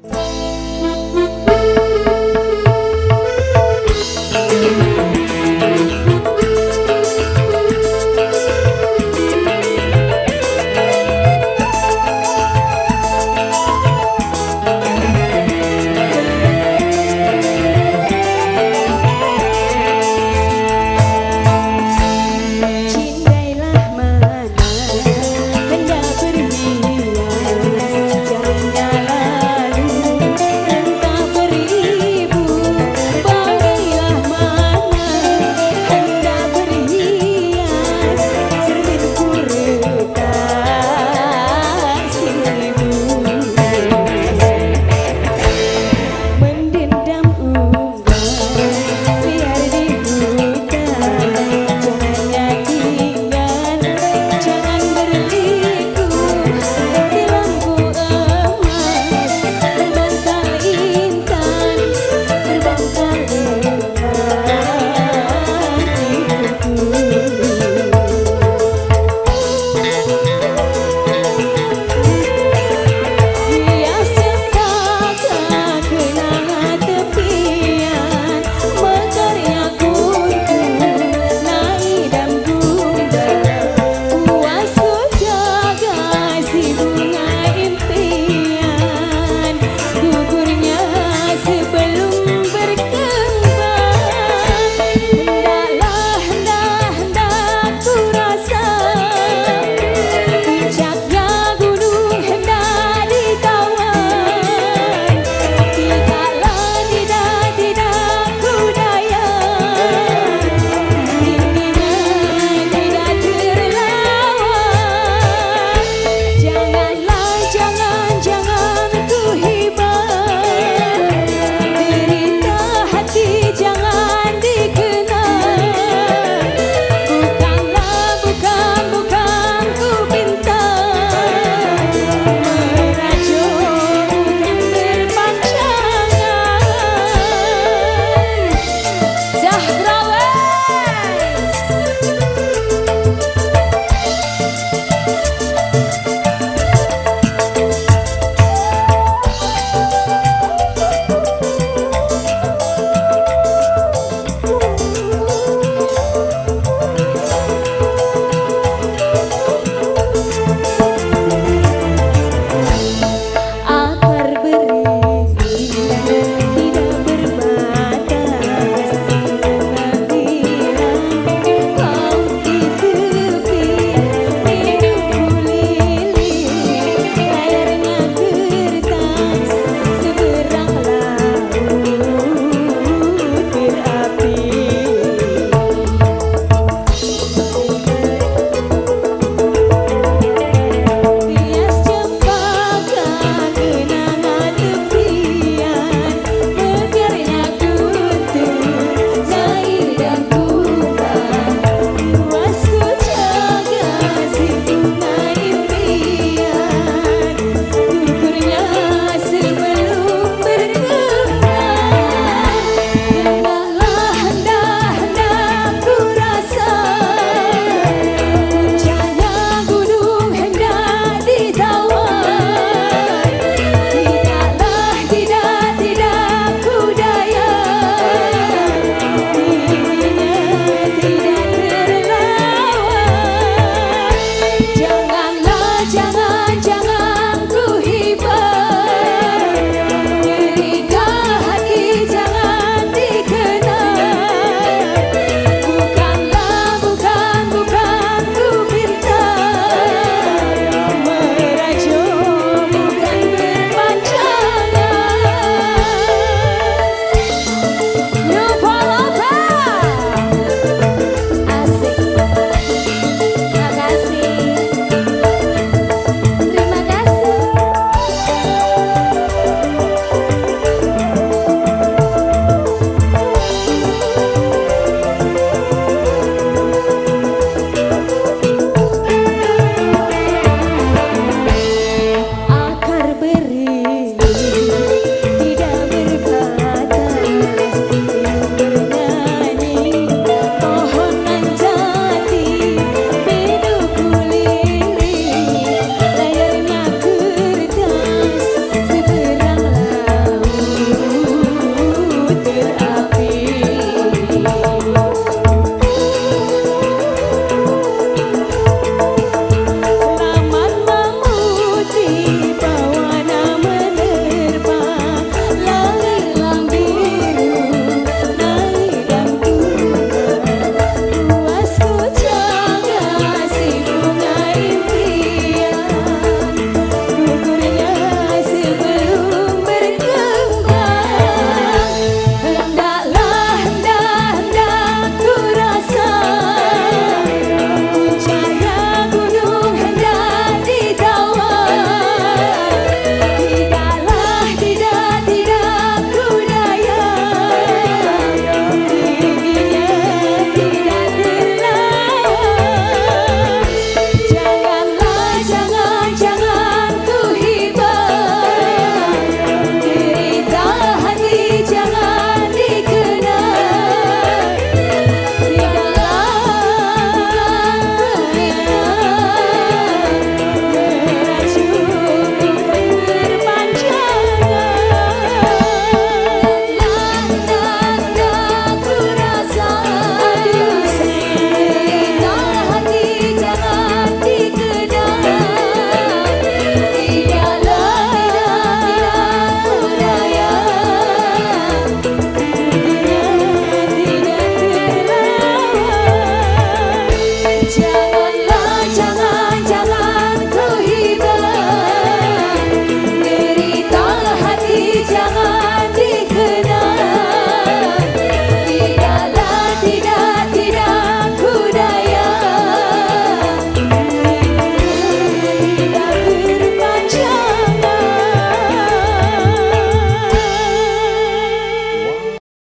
Música